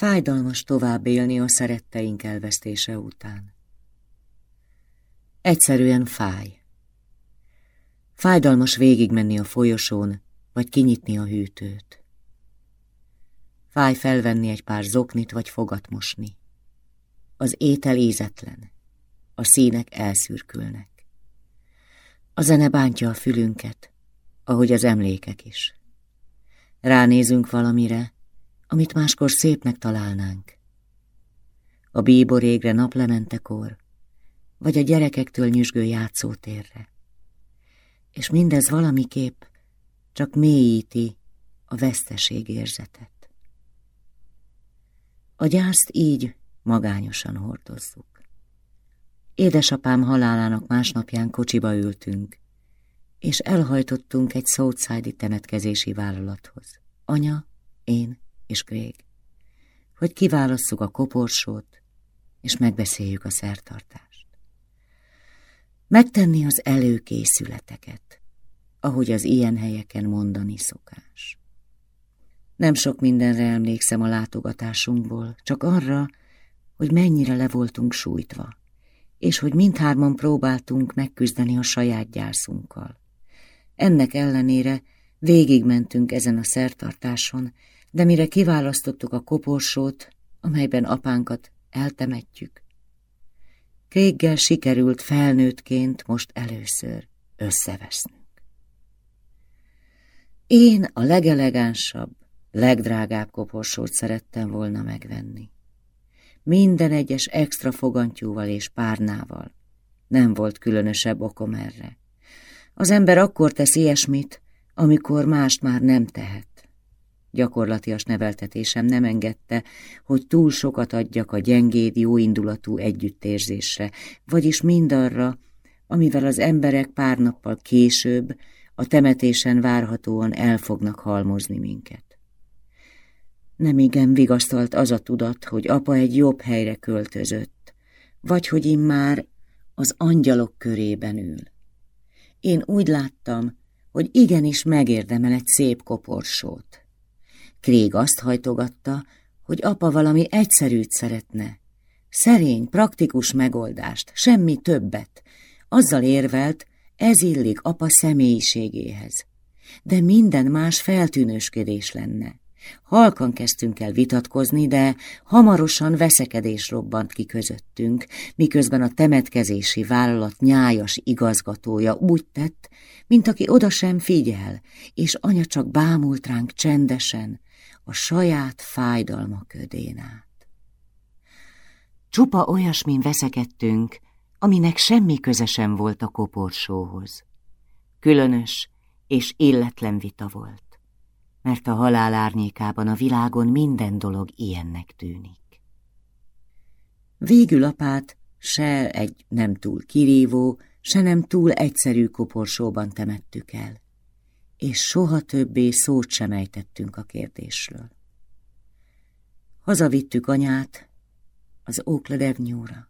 Fájdalmas tovább élni a szeretteink elvesztése után. Egyszerűen fáj. Fájdalmas végigmenni a folyosón, vagy kinyitni a hűtőt. Fáj felvenni egy pár zoknit, vagy fogat mosni. Az étel ízetlen, a színek elszürkülnek. A zene bántja a fülünket, ahogy az emlékek is. Ránézünk valamire, amit máskor szépnek találnánk. A bíbor égre naplementekor, vagy a gyerekektől nyüzsgő játszótérre. És mindez valamiképp csak mélyíti a veszteség érzetet. A gyászt így magányosan hordozzuk. Édesapám halálának másnapján kocsiba ültünk, és elhajtottunk egy Southside-i temetkezési vállalathoz. Anya, én és Grég, hogy kiválasszuk a koporsót, és megbeszéljük a szertartást. Megtenni az előkészületeket, ahogy az ilyen helyeken mondani szokás. Nem sok mindenre emlékszem a látogatásunkból, csak arra, hogy mennyire le voltunk sújtva, és hogy mindhárman próbáltunk megküzdeni a saját gyászunkkal. Ennek ellenére végigmentünk ezen a szertartáson, de mire kiválasztottuk a koporsót, amelyben apánkat eltemetjük, Kréggel sikerült felnőttként most először összevesznünk. Én a legelegánsabb, legdrágább koporsót szerettem volna megvenni. Minden egyes extra fogantyúval és párnával. Nem volt különösebb okom erre. Az ember akkor tesz ilyesmit, amikor mást már nem tehet. Gyakorlatias neveltetésem nem engedte, hogy túl sokat adjak a gyengéd, jóindulatú együttérzésre, vagyis mindarra, amivel az emberek pár nappal később a temetésen várhatóan el fognak halmozni minket. Nem igen vigasztalt az a tudat, hogy apa egy jobb helyre költözött, vagy hogy immár az angyalok körében ül. Én úgy láttam, hogy igenis megérdemel egy szép koporsót. Krég azt hajtogatta, hogy apa valami egyszerűt szeretne. Szerény, praktikus megoldást, semmi többet. Azzal érvelt, ez illik apa személyiségéhez. De minden más feltűnősködés lenne. Halkan kezdtünk el vitatkozni, de hamarosan veszekedés robbant ki közöttünk, miközben a temetkezési vállalat nyájas igazgatója úgy tett, mint aki oda sem figyel, és anya csak bámult ránk csendesen, a saját fájdalma ködén át. Csupa olyasmin veszekedtünk, aminek semmi köze sem volt a koporsóhoz. Különös és illetlen vita volt mert a halál árnyékában a világon minden dolog ilyennek tűnik. Végül apát se egy nem túl kirívó, se nem túl egyszerű koporsóban temettük el, és soha többé szót sem ejtettünk a kérdésről. Hazavittük anyát az Oakland Avenue-ra.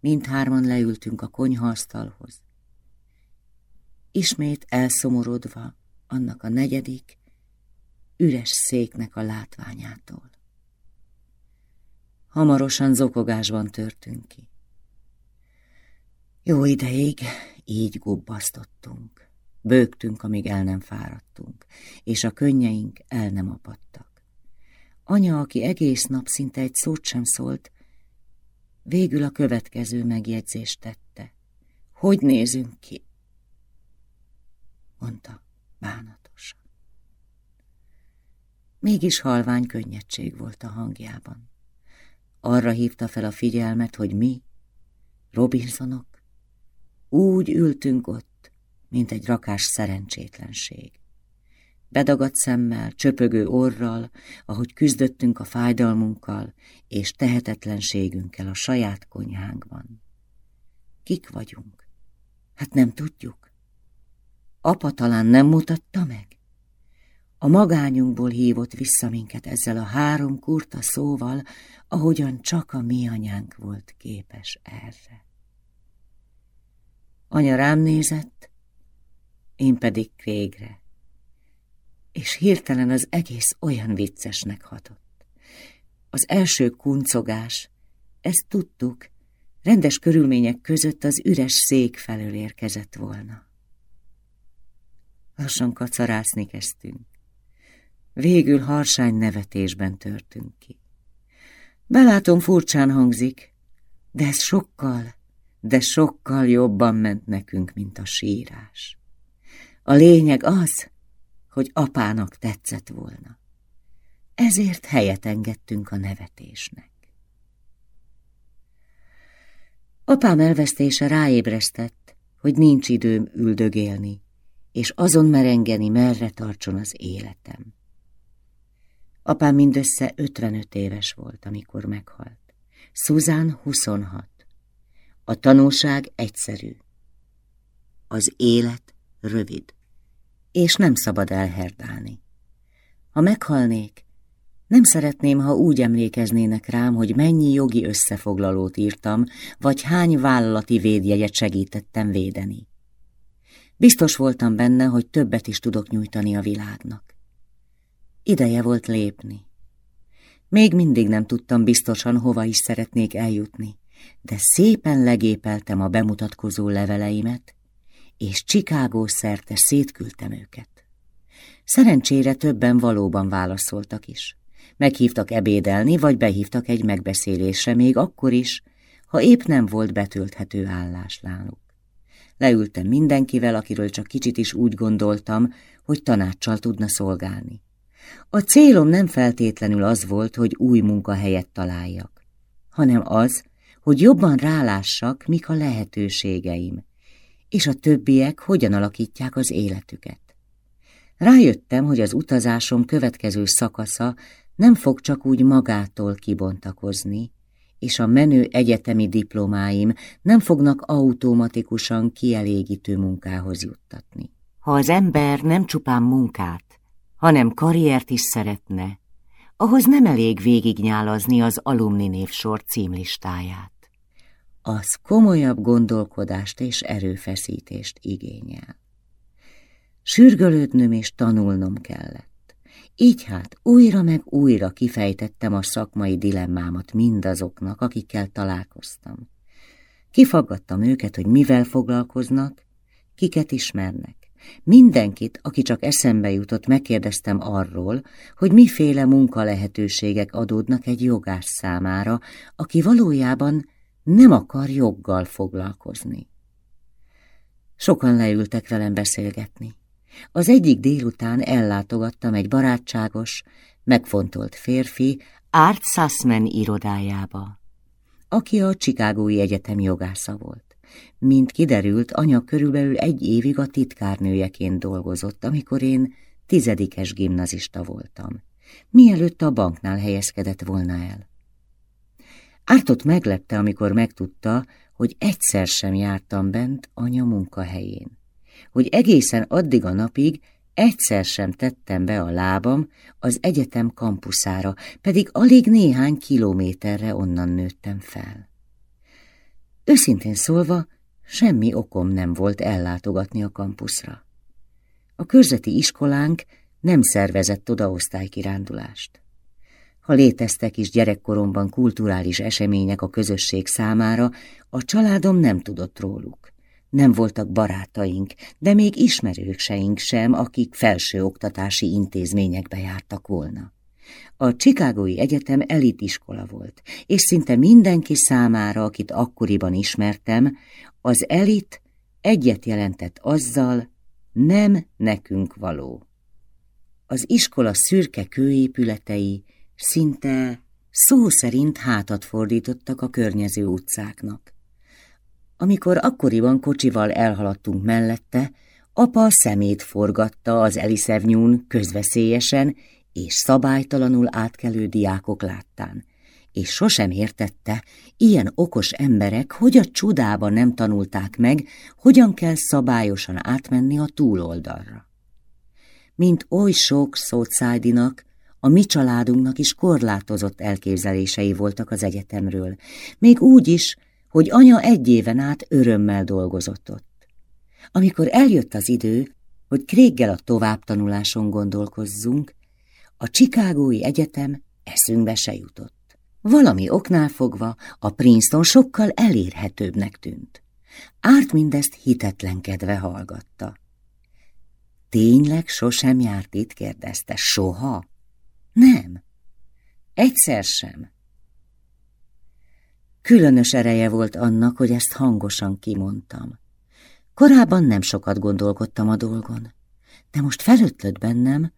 Mindhárman leültünk a konyhaasztalhoz. Ismét elszomorodva annak a negyedik, üres széknek a látványától. Hamarosan zokogásban törtünk ki. Jó ideig így gubbasztottunk. Bőgtünk, amíg el nem fáradtunk, és a könnyeink el nem apadtak. Anya, aki egész nap szinte egy szót sem szólt, végül a következő megjegyzést tette. Hogy nézünk ki? mondta bánatosan. Mégis halvány könnyedség volt a hangjában. Arra hívta fel a figyelmet, hogy mi, Robinsonok, úgy ültünk ott, mint egy rakás szerencsétlenség. Bedagadt szemmel, csöpögő orral, ahogy küzdöttünk a fájdalmunkkal és tehetetlenségünkkel a saját konyhánkban. Kik vagyunk? Hát nem tudjuk. Apa talán nem mutatta meg? A magányunkból hívott vissza minket ezzel a három kurta szóval, ahogyan csak a mi anyánk volt képes erre. Anya rám nézett, én pedig végre, és hirtelen az egész olyan viccesnek hatott. Az első kuncogás, ezt tudtuk, rendes körülmények között az üres szék felől érkezett volna. Lassan kacarászni kezdtünk. Végül harsány nevetésben törtünk ki. Belátom, furcsán hangzik, de ez sokkal, de sokkal jobban ment nekünk, mint a sírás. A lényeg az, hogy apának tetszett volna. Ezért helyet engedtünk a nevetésnek. Apám elvesztése ráébresztett, hogy nincs időm üldögélni, és azon merengeni, merre tartson az életem. Apám mindössze 55 éves volt, amikor meghalt. Szuzán 26. A tanúság egyszerű. Az élet rövid, és nem szabad elherdálni. Ha meghalnék, nem szeretném, ha úgy emlékeznének rám, hogy mennyi jogi összefoglalót írtam, vagy hány vállalati védjegyet segítettem védeni. Biztos voltam benne, hogy többet is tudok nyújtani a világnak. Ideje volt lépni. Még mindig nem tudtam biztosan, hova is szeretnék eljutni, de szépen legépeltem a bemutatkozó leveleimet, és Chicago szerte szétküldtem őket. Szerencsére többen valóban válaszoltak is. Meghívtak ebédelni, vagy behívtak egy megbeszélésre még akkor is, ha épp nem volt betölthető állás náluk. Leültem mindenkivel, akiről csak kicsit is úgy gondoltam, hogy tanácssal tudna szolgálni. A célom nem feltétlenül az volt, hogy új munkahelyet találjak, hanem az, hogy jobban rálássak, mik a lehetőségeim, és a többiek hogyan alakítják az életüket. Rájöttem, hogy az utazásom következő szakasza nem fog csak úgy magától kibontakozni, és a menő egyetemi diplomáim nem fognak automatikusan kielégítő munkához juttatni. Ha az ember nem csupán munkát, hanem karriert is szeretne, ahhoz nem elég végignyálazni az alumni névsor címlistáját. Az komolyabb gondolkodást és erőfeszítést igényel. Sürgölődnöm és tanulnom kellett. Így hát újra meg újra kifejtettem a szakmai dilemmámat mindazoknak, akikkel találkoztam. Kifaggattam őket, hogy mivel foglalkoznak, kiket ismernek. Mindenkit, aki csak eszembe jutott, megkérdeztem arról, hogy miféle munkalehetőségek adódnak egy jogász számára, aki valójában nem akar joggal foglalkozni. Sokan leültek velem beszélgetni. Az egyik délután ellátogattam egy barátságos, megfontolt férfi Art Sussman irodájába, aki a Csikágói Egyetem jogásza volt. Mint kiderült, anya körülbelül egy évig a titkárnőjeként dolgozott, amikor én tizedikes gimnazista voltam, mielőtt a banknál helyezkedett volna el. Ártott meglepte, amikor megtudta, hogy egyszer sem jártam bent anya munkahelyén hogy egészen addig a napig egyszer sem tettem be a lábam az egyetem kampuszára, pedig alig néhány kilométerre onnan nőttem fel. Őszintén szólva, semmi okom nem volt ellátogatni a kampuszra. A körzeti iskolánk nem szervezett oda osztálykirándulást. Ha léteztek is gyerekkoromban kulturális események a közösség számára, a családom nem tudott róluk. Nem voltak barátaink, de még ismerőseink sem, akik felsőoktatási intézményekbe jártak volna. A Csikágói Egyetem elitiskola volt, és szinte mindenki számára, akit akkoriban ismertem, az elit egyet jelentett azzal, nem nekünk való. Az iskola szürke kőépületei szinte szó szerint hátat fordítottak a környező utcáknak. Amikor akkoriban kocsival elhaladtunk mellette, apa szemét forgatta az Eliszevnyún közveszélyesen és szabálytalanul átkelő diákok láttán, és sosem értette, ilyen okos emberek hogy a csodába nem tanulták meg, hogyan kell szabályosan átmenni a túloldalra. Mint oly sok szótszájdinak, a mi családunknak is korlátozott elképzelései voltak az egyetemről, még úgy is, hogy anya egy éven át örömmel dolgozott ott. Amikor eljött az idő, hogy Kréggel a továbbtanuláson gondolkozzunk, a Csikágói Egyetem eszünkbe se jutott. Valami oknál fogva a Princeton sokkal elérhetőbbnek tűnt. Árt mindezt hitetlenkedve hallgatta. Tényleg sosem járt itt, kérdezte. Soha? Nem. Egyszer sem. Különös ereje volt annak, hogy ezt hangosan kimondtam. Korábban nem sokat gondolkodtam a dolgon, de most felötlött bennem,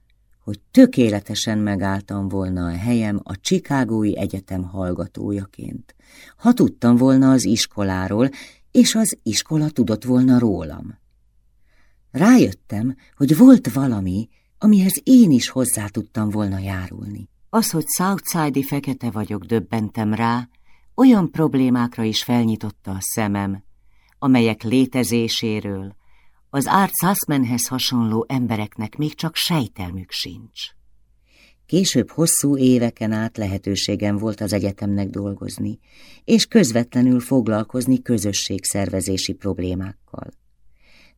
hogy tökéletesen megálltam volna a helyem a Csikágói Egyetem hallgatójaként, ha tudtam volna az iskoláról, és az iskola tudott volna rólam. Rájöttem, hogy volt valami, amihez én is hozzá tudtam volna járulni. Az, hogy Southside-i fekete vagyok, döbbentem rá, olyan problémákra is felnyitotta a szemem, amelyek létezéséről az Art Sussmanhez hasonló embereknek még csak sejtelmük sincs. Később hosszú éveken át lehetőségem volt az egyetemnek dolgozni, és közvetlenül foglalkozni közösségszervezési problémákkal.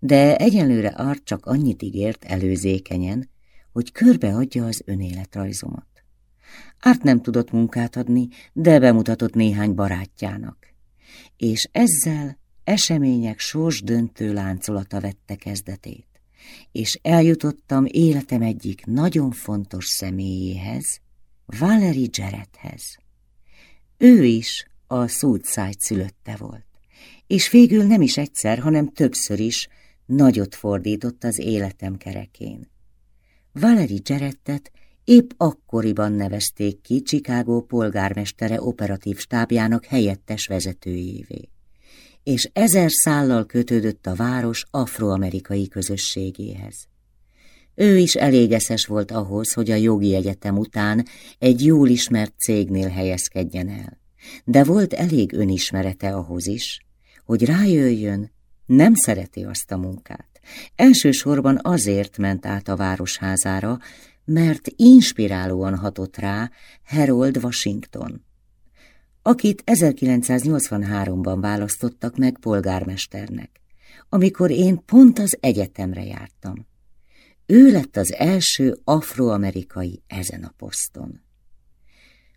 De egyenlőre Art csak annyit ígért előzékenyen, hogy körbeadja az önéletrajzomat. Art nem tudott munkát adni, de bemutatott néhány barátjának. És ezzel események sors döntő láncolata vette kezdetét, és eljutottam életem egyik nagyon fontos személyéhez, Valerie Jarretthez. Ő is a Southside szülötte volt, és végül nem is egyszer, hanem többször is nagyot fordított az életem kerekén. Valerie Jarrettet épp akkoriban nevezték ki Chicago polgármestere operatív stábjának helyettes vezetőjévé és ezer szállal kötődött a város afroamerikai közösségéhez. Ő is elégeszes volt ahhoz, hogy a jogi egyetem után egy jól ismert cégnél helyezkedjen el, de volt elég önismerete ahhoz is, hogy rájöjjön, nem szereti azt a munkát. Elsősorban azért ment át a városházára, mert inspirálóan hatott rá Harold Washington akit 1983-ban választottak meg polgármesternek, amikor én pont az egyetemre jártam. Ő lett az első afroamerikai ezen a poszton.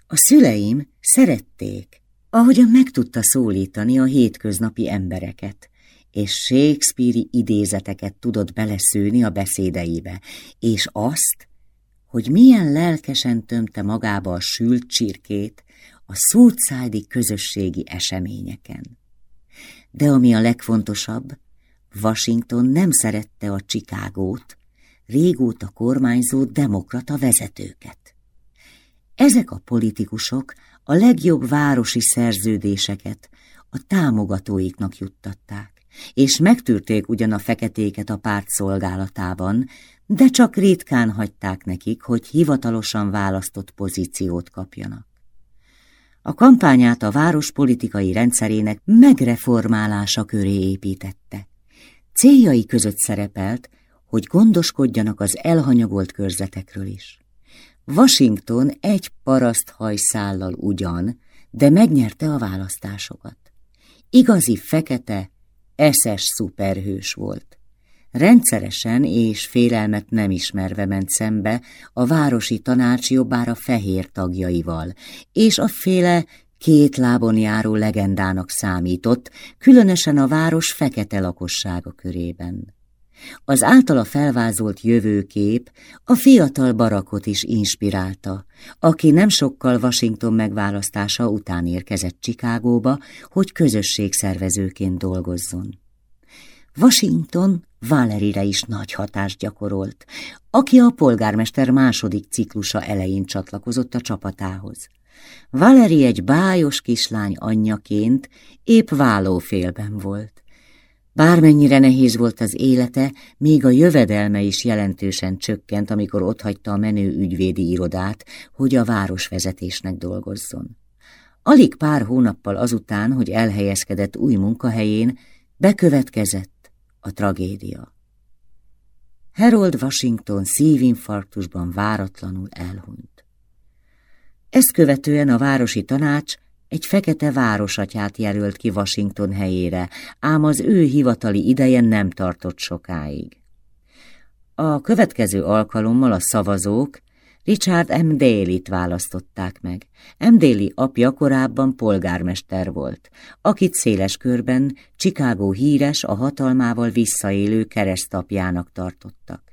A szüleim szerették, ahogyan meg tudta szólítani a hétköznapi embereket, és Shakespeare-i idézeteket tudott beleszőni a beszédeibe, és azt, hogy milyen lelkesen tömte magába a sült csirkét, a szúrcájdi közösségi eseményeken. De ami a legfontosabb, Washington nem szerette a Csikágót, régóta kormányzó demokrata vezetőket. Ezek a politikusok a legjobb városi szerződéseket a támogatóiknak juttatták, és megtűrték ugyan a feketéket a párt szolgálatában, de csak ritkán hagyták nekik, hogy hivatalosan választott pozíciót kapjanak. A kampányát a város politikai rendszerének megreformálása köré építette. Céljai között szerepelt, hogy gondoskodjanak az elhanyagolt körzetekről is. Washington egy paraszt hajszállal ugyan, de megnyerte a választásokat. Igazi fekete, eszes szuperhős volt. Rendszeresen és félelmet nem ismerve ment szembe a városi tanács jobbára fehér tagjaival, és a féle két lábon járó legendának számított, különösen a város fekete lakossága körében. Az általa felvázolt jövőkép a fiatal barakot is inspirálta, aki nem sokkal Washington megválasztása után érkezett Csikágóba, hogy közösségszervezőként dolgozzon. Washington Valerire is nagy hatást gyakorolt, aki a polgármester második ciklusa elején csatlakozott a csapatához. Valeri egy bájos kislány anyjaként épp vállófélben volt. Bármennyire nehéz volt az élete, még a jövedelme is jelentősen csökkent, amikor otthagyta a menő ügyvédi irodát, hogy a városvezetésnek dolgozzon. Alig pár hónappal azután, hogy elhelyezkedett új munkahelyén, bekövetkezett a tragédia. Harold Washington szívinfarktusban váratlanul elhunyt. Ezt követően a városi tanács egy fekete városatyát jelölt ki Washington helyére, ám az ő hivatali ideje nem tartott sokáig. A következő alkalommal a szavazók Richard M. Daly-t választották meg. M. Daly apja korábban polgármester volt, akit széles körben Chicago híres a hatalmával visszaélő keresztapjának tartottak.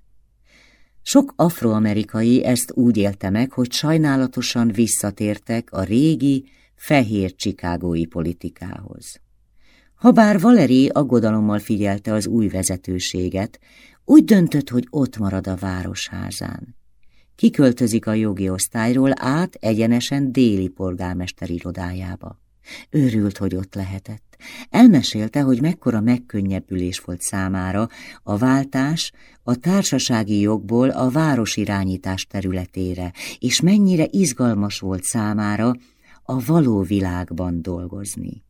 Sok afroamerikai ezt úgy élte meg, hogy sajnálatosan visszatértek a régi, fehér csikágói politikához. Habár Valeri aggodalommal figyelte az új vezetőséget, úgy döntött, hogy ott marad a városházán. Kiköltözik a jogi osztályról át egyenesen déli polgármester irodájába. Őrült, hogy ott lehetett. Elmesélte, hogy mekkora megkönnyebbülés volt számára a váltás a társasági jogból a városirányítás területére, és mennyire izgalmas volt számára a való világban dolgozni.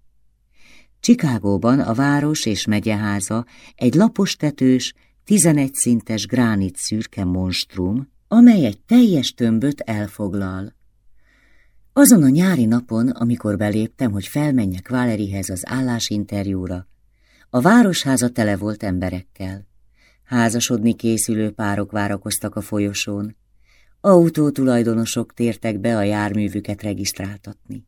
Csikágóban a város és megyeháza egy lapos tetős, 11 szintes gránit szürke monstrum, amely egy teljes tömböt elfoglal. Azon a nyári napon, amikor beléptem, hogy felmenjek Valerihez az állásinterjúra, a városháza tele volt emberekkel. Házasodni készülő párok várakoztak a folyosón. Autótulajdonosok tértek be a járművüket regisztráltatni.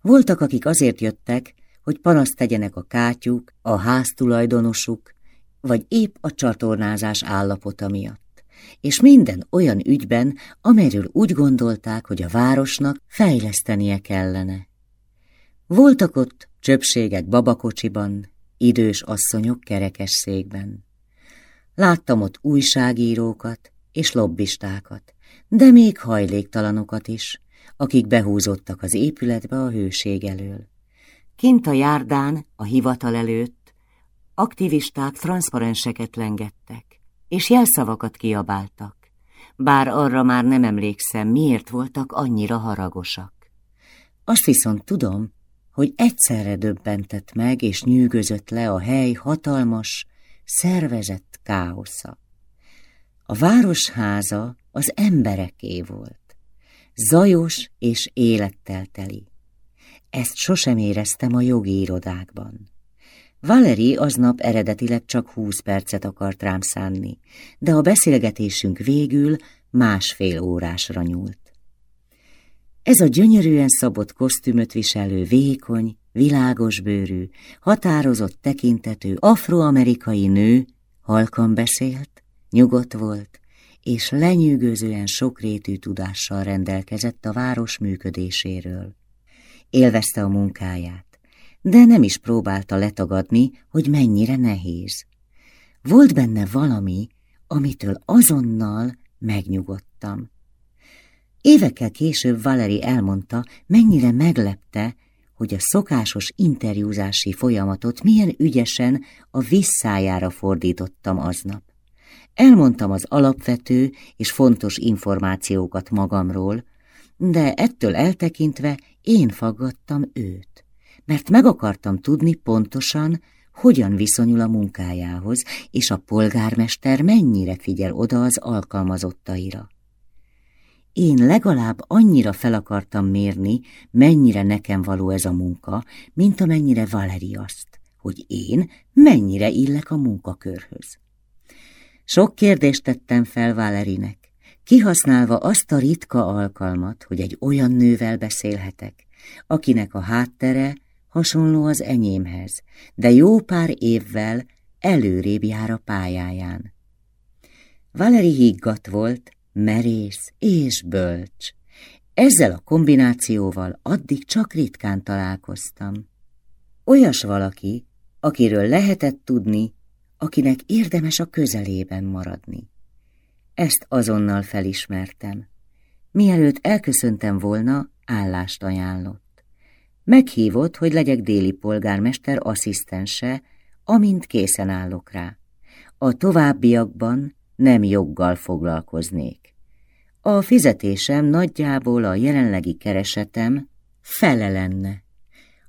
Voltak, akik azért jöttek, hogy panaszt tegyenek a kátyuk, a háztulajdonosuk, vagy épp a csatornázás állapota miatt, és minden olyan ügyben, amelyről úgy gondolták, hogy a városnak fejlesztenie kellene. Voltak ott csöpségek babakocsiban, idős asszonyok kerekes székben. Láttam ott újságírókat és lobbistákat, de még hajléktalanokat is, akik behúzottak az épületbe a hőség elől. Kint a járdán, a hivatal előtt, aktivisták transzparenseket lengettek, és jelszavakat kiabáltak, bár arra már nem emlékszem, miért voltak annyira haragosak. Azt viszont tudom, hogy egyszerre döbbentett meg és nyűgözött le a hely hatalmas, szervezett káosza. A városháza az embereké volt, zajos és élettel teli. Ezt sosem éreztem a jogi irodákban. Valeri aznap eredetileg csak húsz percet akart rám szánni, de a beszélgetésünk végül másfél órásra nyúlt. Ez a gyönyörűen szabott kosztümöt viselő, vékony, világos bőrű, határozott tekintetű afroamerikai nő halkan beszélt, nyugodt volt, és lenyűgözően sokrétű tudással rendelkezett a város működéséről. Élvezte a munkáját, de nem is próbálta letagadni, hogy mennyire nehéz. Volt benne valami, amitől azonnal megnyugodtam. Évekkel később Valeri elmondta, mennyire meglepte, hogy a szokásos interjúzási folyamatot milyen ügyesen a visszájára fordítottam aznap. Elmondtam az alapvető és fontos információkat magamról, de ettől eltekintve én faggattam őt, mert meg akartam tudni pontosan, hogyan viszonyul a munkájához, és a polgármester mennyire figyel oda az alkalmazottaira. Én legalább annyira fel akartam mérni, mennyire nekem való ez a munka, mint amennyire Valeri azt, hogy én mennyire illek a munkakörhöz. Sok kérdést tettem fel Valerinek, kihasználva azt a ritka alkalmat, hogy egy olyan nővel beszélhetek, akinek a háttere hasonló az enyémhez, de jó pár évvel előrébb jár a pályáján. Valeri higgadt volt, merész és bölcs. Ezzel a kombinációval addig csak ritkán találkoztam. Olyas valaki, akiről lehetett tudni, akinek érdemes a közelében maradni. Ezt azonnal felismertem. Mielőtt elköszöntem volna, állást ajánlott. Meghívott, hogy legyek déli polgármester asszisztense, amint készen állok rá. A továbbiakban nem joggal foglalkoznék. A fizetésem nagyjából a jelenlegi keresetem fele lenne.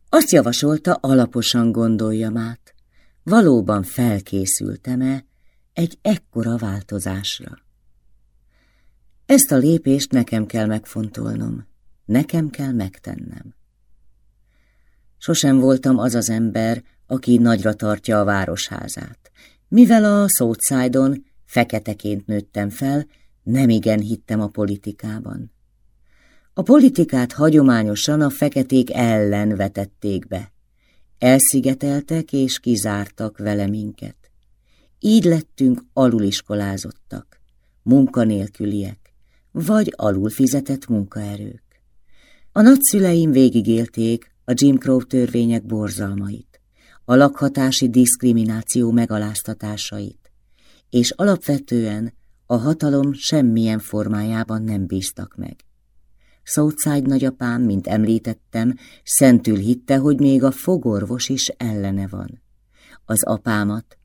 Azt javasolta, alaposan gondoljam át. Valóban felkészültem-e egy ekkora változásra? Ezt a lépést nekem kell megfontolnom, nekem kell megtennem. Sosem voltam az az ember, aki nagyra tartja a városházát. Mivel a Southside-on feketeként nőttem fel, Nem igen hittem a politikában. A politikát hagyományosan a feketék ellen vetették be. Elszigeteltek és kizártak vele minket. Így lettünk aluliskolázottak, munkanélküliek, vagy alul fizetett munkaerők. A nagyszüleim végigélték a Jim Crow törvények borzalmait, a lakhatási diszkrimináció megaláztatásait, és alapvetően a hatalom semmilyen formájában nem bíztak meg. Southside nagyapám, mint említettem, szentül hitte, hogy még a fogorvos is ellene van. Az apámat,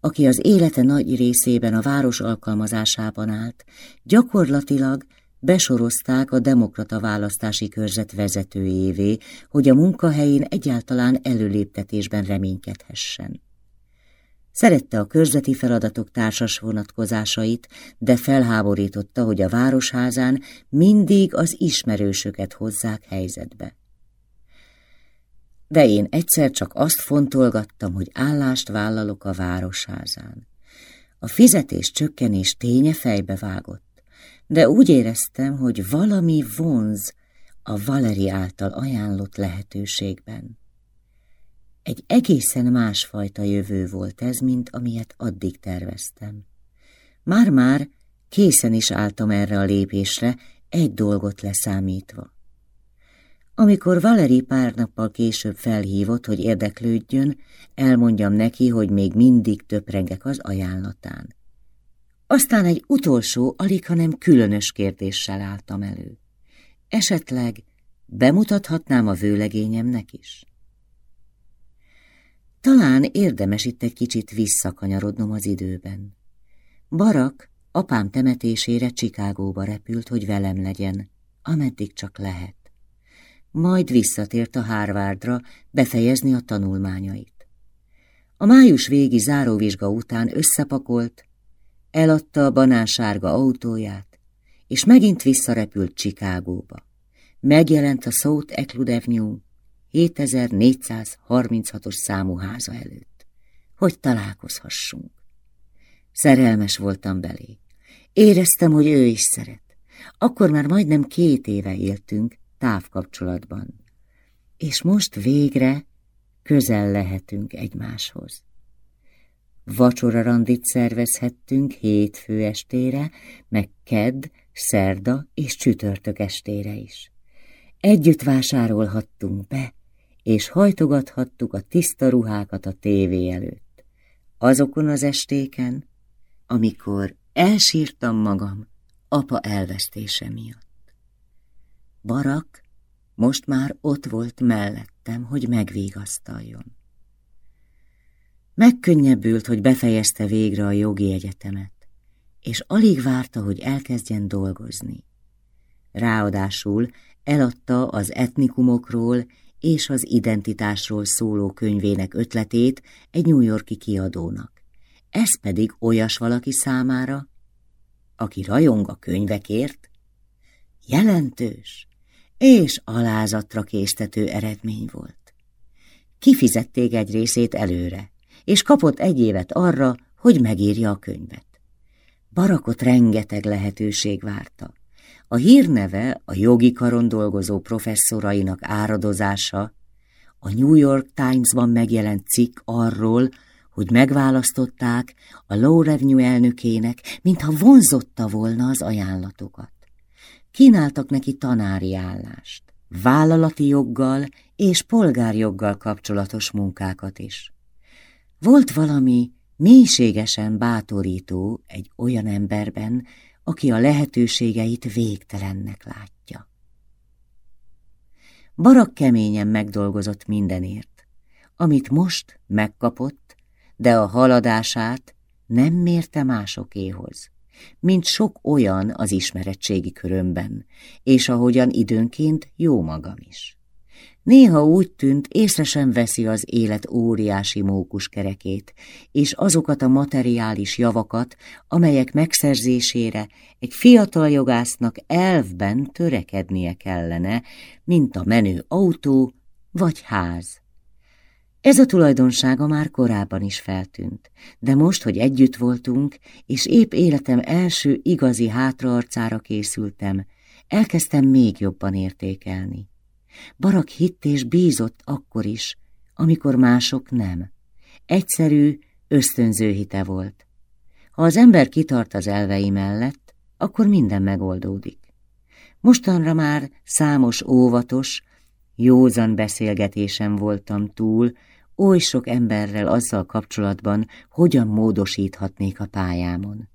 aki az élete nagy részében a város alkalmazásában állt, gyakorlatilag besorozták a demokrata választási körzet vezetőjévé, hogy a munkahelyén egyáltalán előléptetésben reménykedhessen. Szerette a körzeti feladatok társas vonatkozásait, de felháborította, hogy a városházán mindig az ismerősöket hozzák helyzetbe. De én egyszer csak azt fontolgattam, hogy állást vállalok a városházán. A fizetés csökkenés ténye fejbe vágott, de úgy éreztem, hogy valami vonz a Valeri által ajánlott lehetőségben. Egy egészen másfajta jövő volt ez, mint amilyet addig terveztem. Már-már készen is álltam erre a lépésre, egy dolgot leszámítva. Amikor Valeri pár nappal később felhívott, hogy érdeklődjön, elmondjam neki, hogy még mindig töprengek az ajánlatán. Aztán egy utolsó, alig hanem különös kérdéssel álltam elő. Esetleg bemutathatnám a vőlegényemnek is? Talán érdemes itt egy kicsit visszakanyarodnom az időben. Barak apám temetésére Csikágóba repült, hogy velem legyen, ameddig csak lehet. Majd visszatért a Harvardra befejezni a tanulmányait. A május végi záróvizsga után összepakolt, eladta a banánsárga autóját, és megint visszarepült Csikágóba. Megjelent a South Eklud Avenue 7436-os számú háza előtt, hogy találkozhassunk. Szerelmes voltam belé. Éreztem, hogy ő is szeret. Akkor már majdnem két éve éltünk távkapcsolatban. És most végre közel lehetünk egymáshoz. Vacsora randit szervezhettünk hétfő estére, meg kedd, szerda és csütörtök estére is. Együtt vásárolhattunk be, és hajtogathattuk a tiszta ruhákat a tévé előtt. Azokon az estéken, amikor elsírtam magam apa elvesztése miatt. Barak most már ott volt mellettem, hogy megvégasztaljon. Megkönnyebbült, hogy befejezte végre a jogi egyetemet, és alig várta, hogy elkezdjen dolgozni. Ráadásul eladta az etnikumokról és az identitásról szóló könyvének ötletét egy New Yorki kiadónak. Ez pedig olyas valaki számára, aki rajong a könyvekért, jelentős és alázatra késztető eredmény volt. Kifizették egy részét előre, és kapott egy évet arra, hogy megírja a könyvet. Barakot rengeteg lehetőség várta. A hírneve a jogi karon dolgozó professzorainak áradozása, a New York Times-ban megjelent cikk arról, hogy megválasztották a Low Revenue elnökének, mintha vonzotta volna az ajánlatokat. Kínáltak neki tanári állást, vállalati joggal és polgárjoggal kapcsolatos munkákat is. Volt valami mélységesen bátorító egy olyan emberben, aki a lehetőségeit végtelennek látja. Barak keményen megdolgozott mindenért, amit most megkapott, de a haladását nem mérte másokéhoz, mint sok olyan az ismeretségi körömben, és ahogyan időnként jó magam is. Néha úgy tűnt, észre sem veszi az élet óriási mókuskerekét, és azokat a materiális javakat, amelyek megszerzésére egy fiatal jogásznak elvben törekednie kellene, mint a menő autó vagy ház. Ez a tulajdonsága már korábban is feltűnt, de most, hogy együtt voltunk, és épp életem első igazi hátraarcára készültem, elkezdtem még jobban értékelni. Barak hitt és bízott akkor is, amikor mások nem. Egyszerű, ösztönző hite volt. Ha az ember kitart az elvei mellett, akkor minden megoldódik. Mostanra már számos óvatos, józan beszélgetésem voltam túl, oly sok emberrel azzal kapcsolatban, hogyan módosíthatnék a pályámon.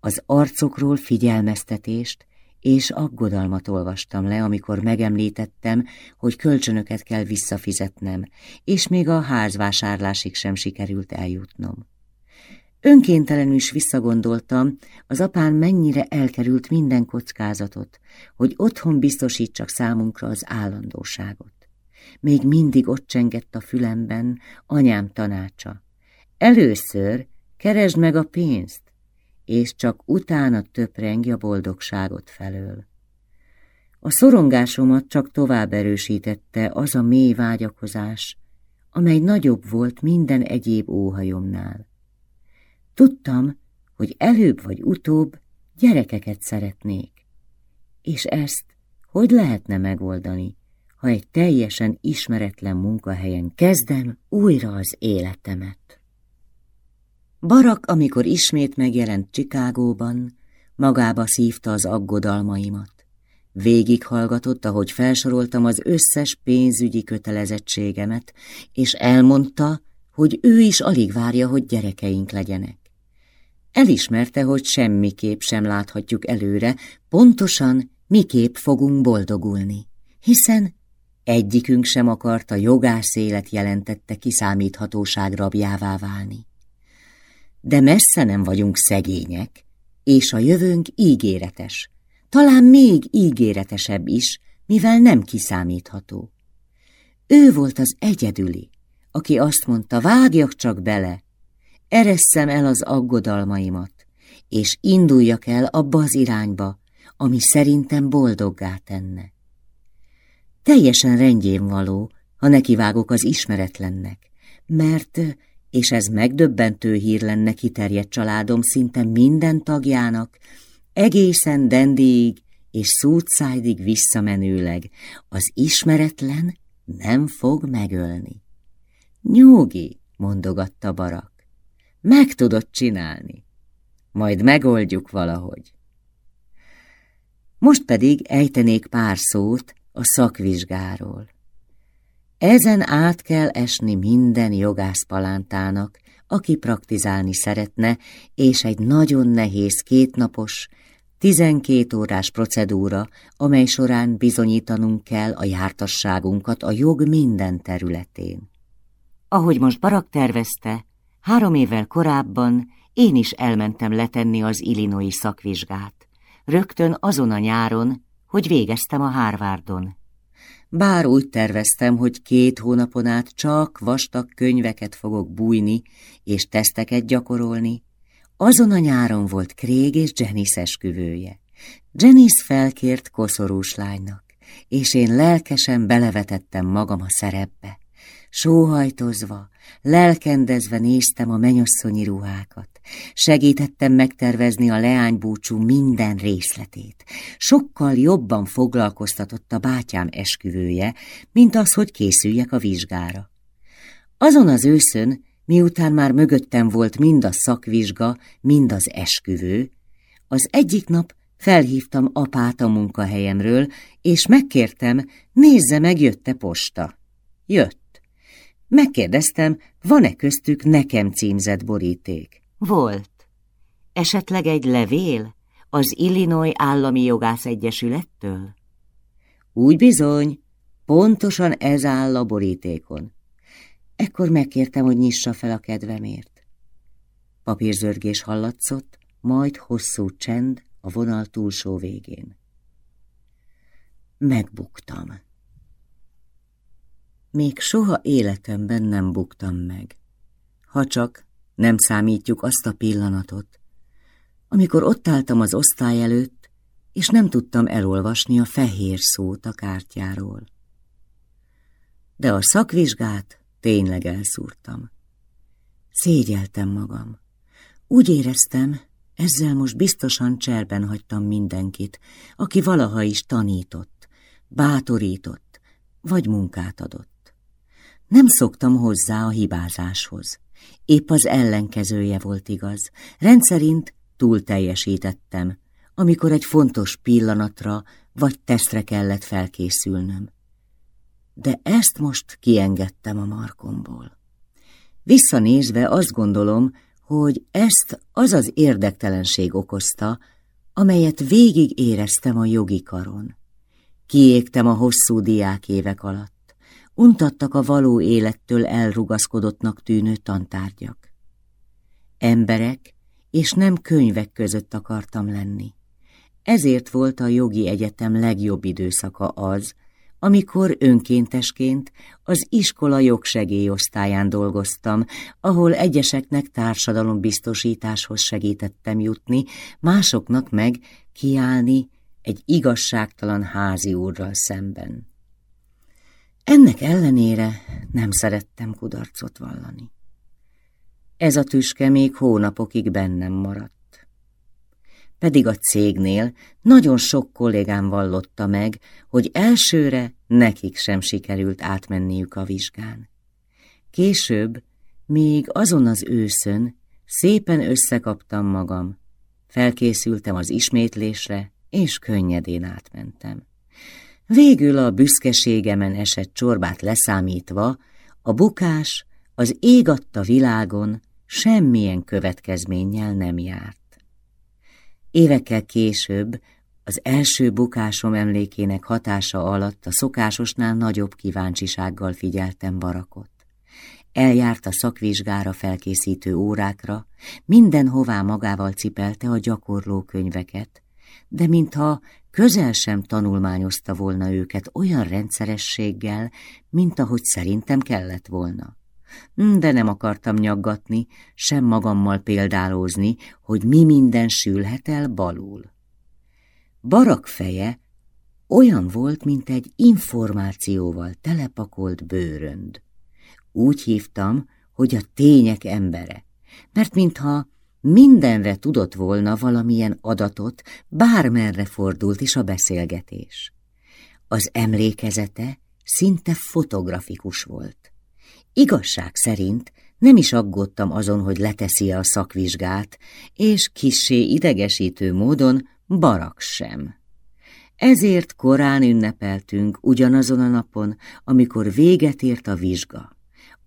Az arcokról figyelmeztetést és aggodalmat olvastam le, amikor megemlítettem, hogy kölcsönöket kell visszafizetnem, és még a házvásárlásig sem sikerült eljutnom. Önkéntelenül is visszagondoltam, az apán mennyire elkerült minden kockázatot, hogy otthon biztosítsak számunkra az állandóságot. Még mindig ott csengett a fülemben anyám tanácsa. Először keresd meg a pénzt, és csak utána töprengj a boldogságot felől. A szorongásomat csak tovább erősítette az a mély vágyakozás, amely nagyobb volt minden egyéb óhajomnál. Tudtam, hogy előbb vagy utóbb gyerekeket szeretnék. És ezt hogy lehetne megoldani, ha egy teljesen ismeretlen munkahelyen kezdem újra az életemet? Barak, amikor ismét megjelent Csikágóban, magába szívta az aggodalmaimat. Végighallgatott, ahogy felsoroltam az összes pénzügyi kötelezettségemet, és elmondta, hogy ő is alig várja, hogy gyerekeink legyenek. Elismerte, hogy semmiképp sem láthatjuk előre, pontosan miképp fogunk boldogulni, hiszen egyikünk sem akarta jogász élet jelentette kiszámíthatóság rabjává válni. De messze nem vagyunk szegények, és a jövőnk ígéretes, talán még ígéretesebb is, mivel nem kiszámítható. Ő volt az egyedüli, aki azt mondta, vágjak csak bele, eresszem el az aggodalmaimat, és induljak el abba az irányba, ami szerintem boldoggá tenne. Teljesen rendjén való, ha nekivágok az ismeretlennek, mert, és ez megdöbbentő hír lenne kiterjedt családom szinte minden tagjának, egészen Dendiig és Szútszájdig visszamenőleg, az ismeretlen nem fog megölni. Nyugi, mondogatta Barak. Meg tudod csinálni. Majd megoldjuk valahogy. Most pedig ejtenék pár szót a szakvizsgáról. Ezen át kell esni minden jogászpalántának, aki praktizálni szeretne, és egy nagyon nehéz kétnapos, tizenkét órás procedúra, amely során bizonyítanunk kell a jártasságunkat a jog minden területén. Ahogy most Barak tervezte, Három évvel korábban én is elmentem letenni az Illinois szakvizsgát. Rögtön azon a nyáron, hogy végeztem a Harvardon. Bár úgy terveztem, hogy két hónapon át csak vastag könyveket fogok bújni és teszteket gyakorolni, azon a nyáron volt Craig és Janice esküvője. Janice felkért koszorús lánynak, és én lelkesen belevetettem magam a szerepbe. Sóhajtozva, lelkendezve néztem a menyasszonyi ruhákat. Segítettem megtervezni a leánybúcsú minden részletét. Sokkal jobban foglalkoztatott a bátyám esküvője, mint az, hogy készüljek a vizsgára. Azon az őszön, miután már mögöttem volt mind a szakvizsga, mind az esküvő, az egyik nap felhívtam apát a munkahelyemről, és megkértem, nézze meg, jött-e posta. Jött. Megkérdeztem, van-e köztük nekem címzett boríték. Volt. Esetleg egy levél az Illinois Állami Jogász Egyesülettől? Úgy bizony, pontosan ez áll a borítékon. Ekkor megkértem, hogy nyissa fel a kedvemért. Papírzörgés hallatszott, majd hosszú csend a vonal túlsó végén. Megbuktam. Még soha életemben nem buktam meg. Ha csak nem számítjuk azt a pillanatot, amikor ott álltam az osztály előtt, és nem tudtam elolvasni a fehér szót a kártyáról. De a szakvizsgát tényleg elszúrtam. Szégyeltem magam. Úgy éreztem, ezzel most biztosan cserben hagytam mindenkit, aki valaha is tanított, bátorított, vagy munkát adott. Nem szoktam hozzá a hibázáshoz. Épp az ellenkezője volt igaz. Rendszerint túl teljesítettem, amikor egy fontos pillanatra vagy tesztre kellett felkészülnöm. De ezt most kiengedtem a markomból. Visszanézve azt gondolom, hogy ezt az az érdektelenség okozta, amelyet végig éreztem a jogi karon. Kiégtem a hosszú diák évek alatt. Untattak a való élettől elrugaszkodottnak tűnő tantárgyak. Emberek és nem könyvek között akartam lenni. Ezért volt a jogi egyetem legjobb időszaka az, amikor önkéntesként az iskola jogsegélyosztályán dolgoztam, ahol egyeseknek társadalombiztosításhoz segítettem jutni, másoknak meg kiállni egy igazságtalan házi úrral szemben. Ennek ellenére nem szerettem kudarcot vallani. Ez a tüske még hónapokig bennem maradt pedig a cégnél nagyon sok kollégám vallotta meg, hogy elsőre nekik sem sikerült átmenniük a vizsgán. Később, még azon az őszön, szépen összekaptam magam, felkészültem az ismétlésre, és könnyedén átmentem. Végül a büszkeségemen esett csorbát leszámítva, a bukás az ég adta világon semmilyen következménnyel nem járt. Évekkel később, az első bukásom emlékének hatása alatt a szokásosnál nagyobb kíváncsisággal figyeltem barakot. Eljárt a szakvizsgára felkészítő órákra, mindenhová magával cipelte a gyakorló könyveket, de mintha közel sem tanulmányozta volna őket olyan rendszerességgel, mint ahogy szerintem kellett volna de nem akartam nyaggatni, sem magammal példálózni, hogy mi minden sülhet el balul. Barak feje olyan volt, mint egy információval telepakolt bőrönd. Úgy hívtam, hogy a tények embere, mert mintha mindenre tudott volna valamilyen adatot, bármerre fordult is a beszélgetés. Az emlékezete szinte fotografikus volt. Igazság szerint nem is aggódtam azon, hogy leteszi -e a szakvizsgát, és kissé idegesítő módon barak sem. Ezért korán ünnepeltünk ugyanazon a napon, amikor véget ért a vizsga.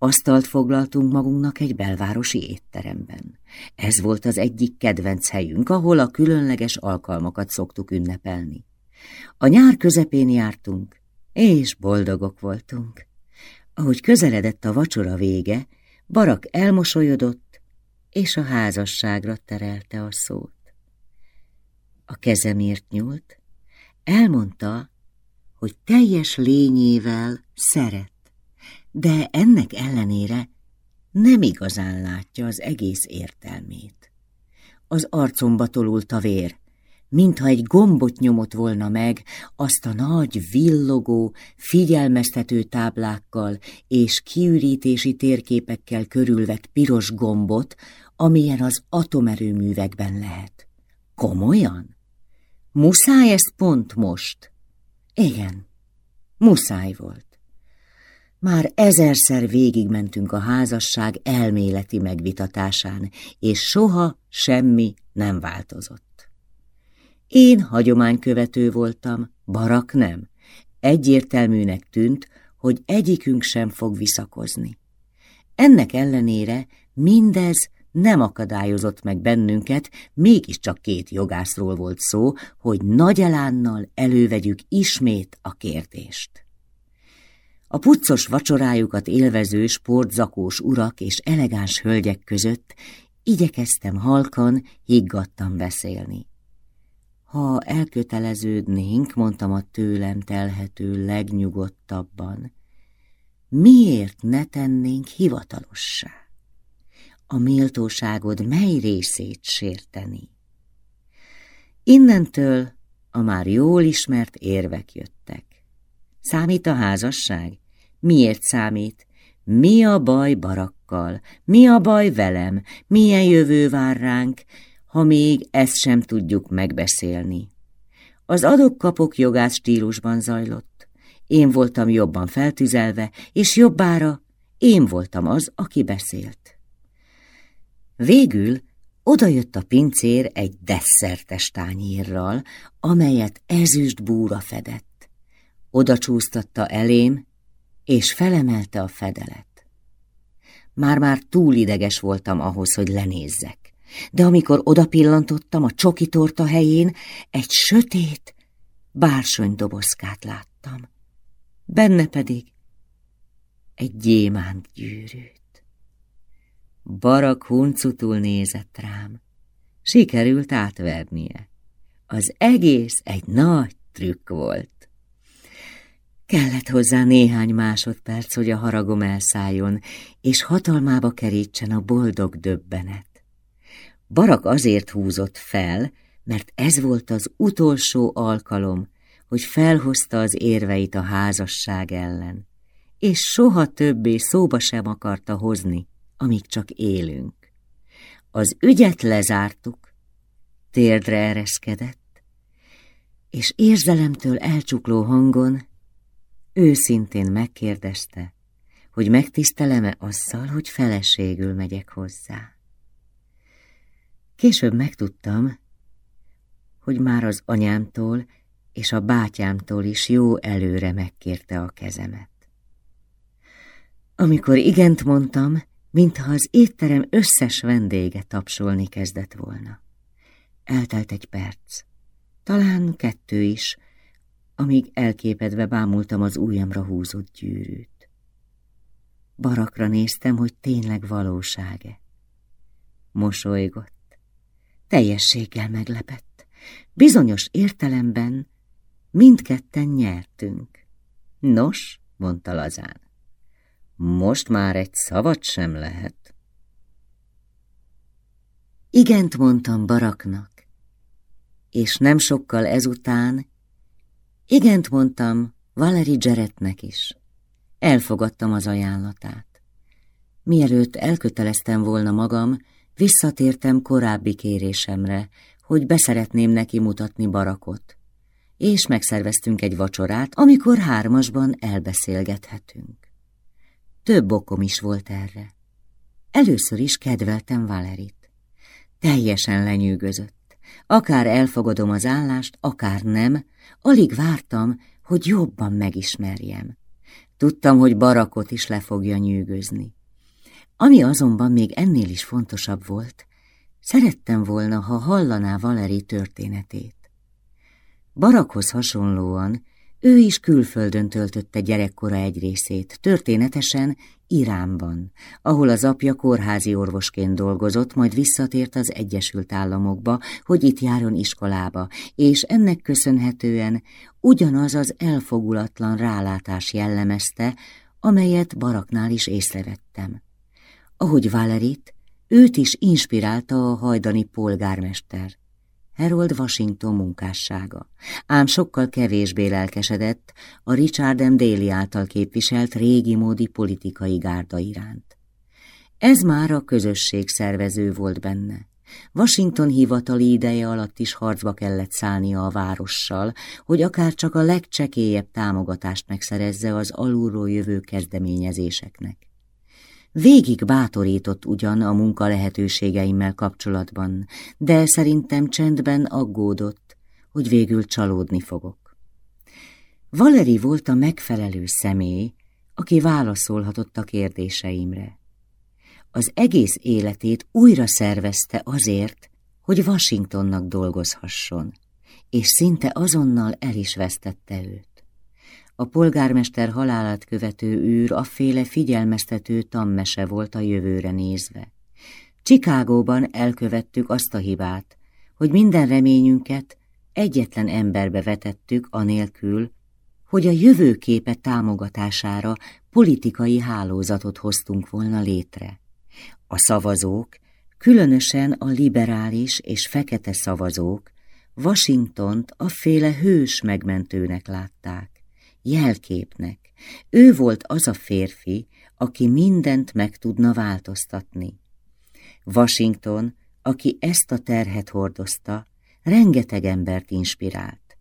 Asztalt foglaltunk magunknak egy belvárosi étteremben. Ez volt az egyik kedvenc helyünk, ahol a különleges alkalmakat szoktuk ünnepelni. A nyár közepén jártunk, és boldogok voltunk. Ahogy közeledett a vacsora vége, Barak elmosolyodott, és a házasságra terelte a szót. A kezemért nyúlt, elmondta, hogy teljes lényével szeret, de ennek ellenére nem igazán látja az egész értelmét. Az arcomba tolult a vér, mintha egy gombot nyomott volna meg azt a nagy, villogó, figyelmeztető táblákkal és kiürítési térképekkel körülvett piros gombot, amilyen az atomerőművekben lehet. Komolyan? Muszáj ezt pont most? Igen, muszáj volt. Már ezerszer végigmentünk a házasság elméleti megvitatásán, és soha semmi nem változott. Én hagyománykövető voltam, Barak nem. Egyértelműnek tűnt, hogy egyikünk sem fog visszakozni. Ennek ellenére mindez nem akadályozott meg bennünket, mégiscsak két jogászról volt szó, hogy nagy elánnal elővegyük ismét a kérdést. A puccos vacsorájukat élvező sportzakós urak és elegáns hölgyek között igyekeztem halkan, higgadtan beszélni. Ha elköteleződnénk, mondtam a tőlem telhető legnyugodtabban, miért ne tennénk hivatalossá? A méltóságod mely részét sérteni? Innentől a már jól ismert érvek jöttek. Számít a házasság? Miért számít? Mi a baj barakkal? Mi a baj velem? Milyen jövő vár ránk, ha még ezt sem tudjuk megbeszélni? Az adok-kapok jogász stílusban zajlott. Én voltam jobban feltüzelve, és jobbára én voltam az, aki beszélt. Végül odajött a pincér egy desszertes tányírral, amelyet ezüst búra fedett. Oda csúsztatta elém, és felemelte a fedelet. Már-már túl ideges voltam ahhoz, hogy lenézzek, de amikor odapillantottam a csoki torta helyén, egy sötét, bársonydobozkát láttam. Benne pedig egy gyémánt gyűrűt. Barak huncutul nézett rám. Sikerült átvernie. Az egész egy nagy trükk volt. Kellett hozzá néhány másodperc, hogy a haragom elszálljon, és hatalmába kerítsen a boldog döbbenet. Barak azért húzott fel, mert ez volt az utolsó alkalom, hogy felhozta az érveit a házasság ellen, és soha többé szóba sem akarta hozni, amíg csak élünk. Az ügyet lezártuk, térdre ereszkedett, és érzelemtől elcsukló hangon Őszintén megkérdezte, hogy megtiszteleme azzal, hogy feleségül megyek hozzá. Később megtudtam, hogy már az anyámtól és a bátyámtól is jó előre megkérte a kezemet. Amikor igent mondtam, mintha az étterem összes vendége tapsolni kezdett volna. Eltelt egy perc, talán kettő is, amíg elképedve bámultam az ujjamra húzott gyűrűt. Barakra néztem, hogy tényleg valóságe. Mosolygott. Teljességgel meglepett. Bizonyos értelemben mindketten nyertünk. Nos, mondta lazán, most már egy szavat sem lehet. Igent mondtam Baraknak, és nem sokkal ezután Igent mondtam Valeri Jarrettnek is. Elfogadtam az ajánlatát. Mielőtt elköteleztem volna magam, visszatértem korábbi kérésemre, hogy beszeretném neki mutatni barakot, és megszerveztünk egy vacsorát, amikor hármasban elbeszélgethetünk. Több okom is volt erre. Először is kedveltem Valerit. Teljesen lenyűgözött. Akár elfogadom az állást, akár nem, alig vártam, hogy jobban megismerjem. Tudtam, hogy barakot is le fogja nyűgözni. Ami azonban még ennél is fontosabb volt, szerettem volna, ha hallaná Valeri történetét. Barakhoz hasonlóan ő is külföldön töltötte gyerekkora egy részét, történetesen Iránban, ahol az apja kórházi orvosként dolgozott, majd visszatért az Egyesült Államokba, hogy itt járjon iskolába, és ennek köszönhetően ugyanaz az elfogulatlan rálátás jellemezte, amelyet Baraknál is észrevettem. Ahogy Valerit, őt is inspirálta a hajdani polgármester. Harold Washington munkássága, ám sokkal kevésbé lelkesedett a Richard M. Daly által képviselt régi módi politikai gárda iránt. Ez már a közösség szervező volt benne. Washington hivatali ideje alatt is harcba kellett szállnia a várossal, hogy akár csak a legcsekélyebb támogatást megszerezze az alulról jövő kezdeményezéseknek. Végig bátorított ugyan a munka lehetőségeimmel kapcsolatban, de szerintem csendben aggódott, hogy végül csalódni fogok. Valeri volt a megfelelő személy, aki válaszolhatott a kérdéseimre. Az egész életét újra szervezte azért, hogy Washingtonnak dolgozhasson, és szinte azonnal el is vesztette őt. A polgármester halálát követő űr afféle figyelmeztető tammese volt a jövőre nézve. Csikágóban elkövettük azt a hibát, hogy minden reményünket egyetlen emberbe vetettük anélkül, hogy a jövőképe támogatására politikai hálózatot hoztunk volna létre. A szavazók, különösen a liberális és fekete szavazók Washingtont a féle hős megmentőnek látták jelképnek, Ő volt az a férfi, aki mindent meg tudna változtatni. Washington, aki ezt a terhet hordozta, rengeteg embert inspirált,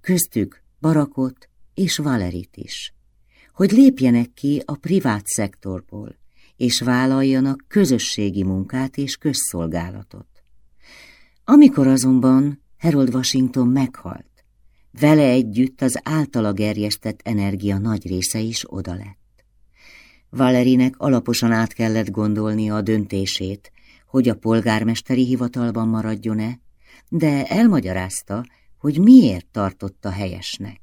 köztük Barakot és Valerit is, hogy lépjenek ki a privát szektorból, és vállaljanak közösségi munkát és közszolgálatot. Amikor azonban Harold Washington meghalt, vele együtt az általa gerjesztett energia nagy része is oda lett. Valerinek alaposan át kellett gondolnia a döntését, hogy a polgármesteri hivatalban maradjon-e, de elmagyarázta, hogy miért tartotta helyesnek.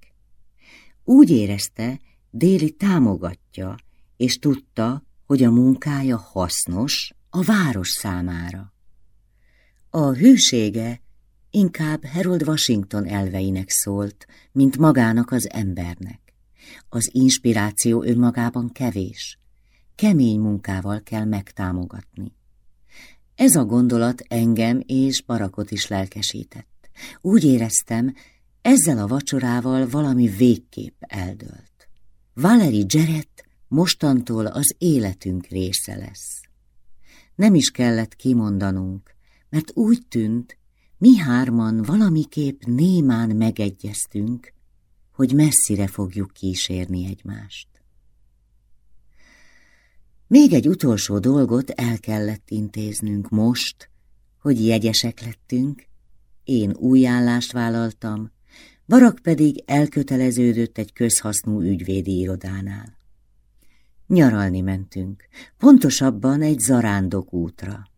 Úgy érezte, Déli támogatja, és tudta, hogy a munkája hasznos a város számára. A hűsége inkább Harold Washington elveinek szólt, mint magának az embernek. Az inspiráció önmagában kevés, kemény munkával kell megtámogatni. Ez a gondolat engem és Barakot is lelkesített. Úgy éreztem, ezzel a vacsorával valami végképp eldőlt. Valeri Jarrett mostantól az életünk része lesz. Nem is kellett kimondanunk, mert úgy tűnt, mi hárman valamiképp némán megegyeztünk, hogy messzire fogjuk kísérni egymást. Még egy utolsó dolgot el kellett intéznünk most, hogy jegyesek lettünk, én új állást vállaltam, Barak pedig elköteleződött egy közhasznú ügyvédi irodánál. Nyaralni mentünk, pontosabban egy zarándok útra.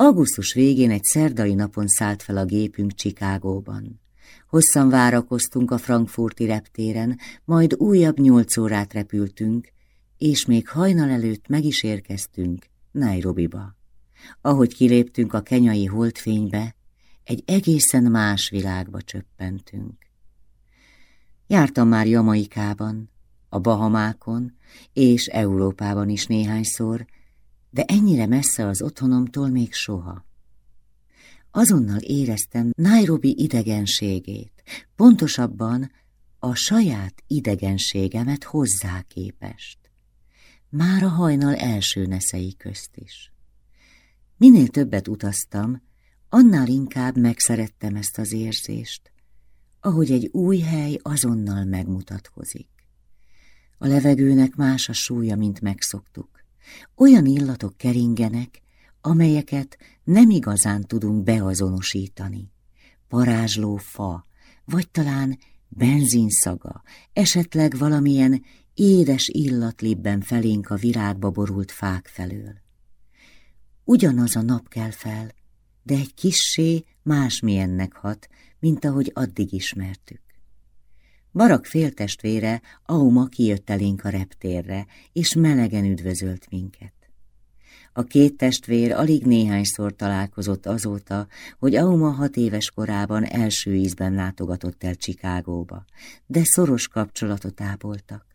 Augusztus végén egy szerdai napon szállt fel a gépünk Csikágóban. Hosszan várakoztunk a frankfurti reptéren, majd újabb nyolc órát repültünk, és még hajnal előtt meg is érkeztünk Nairobiba. Ahogy kiléptünk a kenyai holdfénybe, egy egészen más világba csöppentünk. Jártam már Jamaikában, a Bahamákon és Európában is néhányszor, de ennyire messze az otthonomtól még soha. Azonnal éreztem Nairobi idegenségét, pontosabban a saját idegenségemet hozzá képest. Már a hajnal első neszei közt is. Minél többet utaztam, annál inkább megszerettem ezt az érzést, ahogy egy új hely azonnal megmutatkozik. A levegőnek más a súlya, mint megszoktuk. Olyan illatok keringenek, amelyeket nem igazán tudunk beazonosítani. Parázsló fa, vagy talán benzinszaga, esetleg valamilyen édes illat libben felénk a virágba borult fák felől. Ugyanaz a nap kell fel, de egy kissé másmilyennek hat, mint ahogy addig ismertük. Barak féltestvére, Auma kijött elénk a reptérre, és melegen üdvözölt minket. A két testvér alig néhányszor találkozott azóta, hogy Auma hat éves korában első ízben látogatott el Csikágóba, de szoros kapcsolatot ápoltak.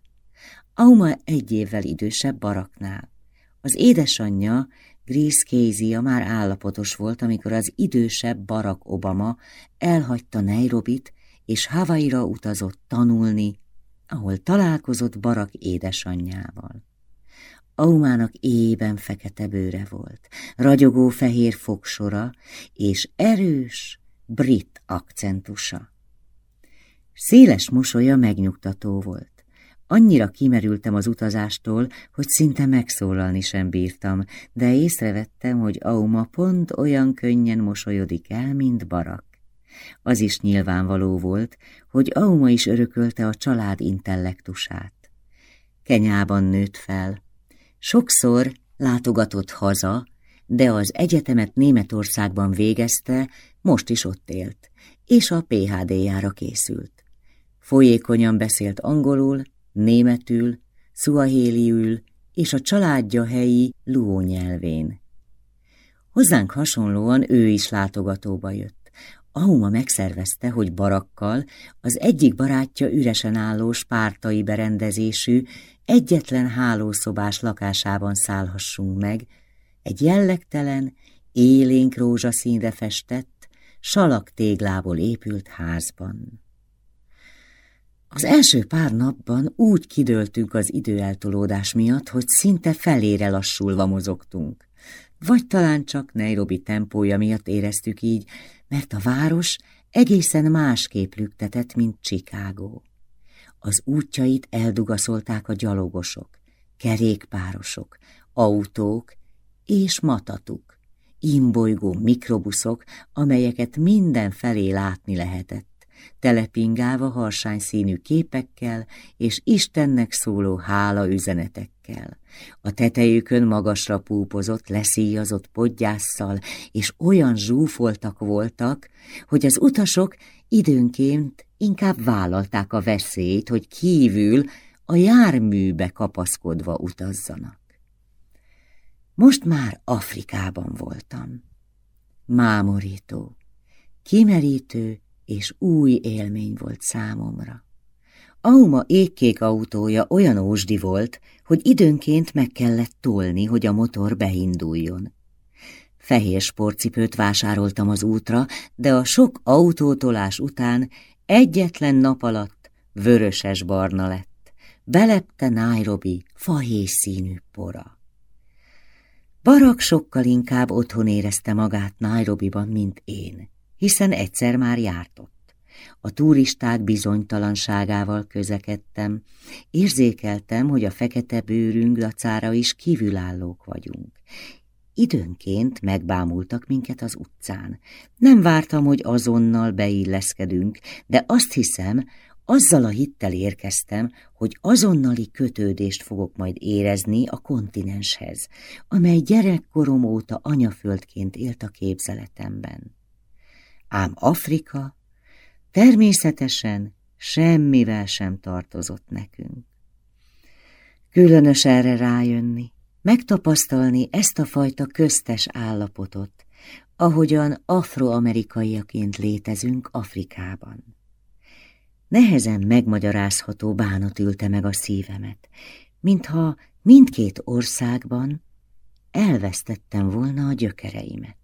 Auma egy évvel idősebb Baraknál. Az édesanyja, Grace Casey már állapotos volt, amikor az idősebb Barack Obama elhagyta Nairobit, és Havaira utazott tanulni, ahol találkozott Barak édesanyjával. Aumának éjében fekete bőre volt, ragyogó fehér fogsora és erős brit akcentusa. Széles mosolya megnyugtató volt. Annyira kimerültem az utazástól, hogy szinte megszólalni sem bírtam, de észrevettem, hogy Auma pont olyan könnyen mosolyodik el, mint Barak. Az is nyilvánvaló volt, hogy Auma is örökölte a család intellektusát. Kenyában nőtt fel. Sokszor látogatott haza, de az egyetemet Németországban végezte, most is ott élt, és a PHD-jára készült. Folyékonyan beszélt angolul, németül, szuahéliül és a családja helyi luó nyelvén. Hozzánk hasonlóan ő is látogatóba jött. Ahuma megszervezte, hogy barakkal az egyik barátja üresen álló spártai berendezésű, egyetlen hálószobás lakásában szállhassunk meg, egy jellegtelen, élénk rózsaszínre festett, salak téglából épült házban. Az első pár napban úgy kidőltünk az időeltolódás miatt, hogy szinte felére lassulva mozogtunk. Vagy talán csak Nairobi tempója miatt éreztük így, mert a város egészen másképp lüktetett, mint Chicago. Az útjait eldugaszolták a gyalogosok, kerékpárosok, autók és matatuk, imbolygó mikrobuszok, amelyeket mindenfelé látni lehetett telepingálva harsány színű képekkel és Istennek szóló hála üzenetekkel. A tetejükön magasra púpozott, leszíjazott podgyásszal, és olyan zsúfoltak voltak, hogy az utasok időnként inkább vállalták a veszélyt, hogy kívül a járműbe kapaszkodva utazzanak. Most már Afrikában voltam. Mámorító, kimerítő és új élmény volt számomra. Auma égkék autója olyan ósdi volt, hogy időnként meg kellett tolni, hogy a motor beinduljon. Fehér sportcipőt vásároltam az útra, de a sok autótolás után egyetlen nap alatt vöröses-barna lett. Belepte Nairobi fahés színű pora. Barak sokkal inkább otthon érezte magát Nairobiban, mint én hiszen egyszer már jártott. A turisták bizonytalanságával közekedtem, érzékeltem, hogy a fekete bőrünk dacára is kívülállók vagyunk. Időnként megbámultak minket az utcán. Nem vártam, hogy azonnal beilleszkedünk, de azt hiszem, azzal a hittel érkeztem, hogy azonnali kötődést fogok majd érezni a kontinenshez, amely gyerekkorom óta anyaföldként élt a képzeletemben ám Afrika természetesen semmivel sem tartozott nekünk. Különös erre rájönni, megtapasztalni ezt a fajta köztes állapotot, ahogyan afroamerikaiaként létezünk Afrikában. Nehezen megmagyarázható bánat ülte meg a szívemet, mintha mindkét országban elvesztettem volna a gyökereimet.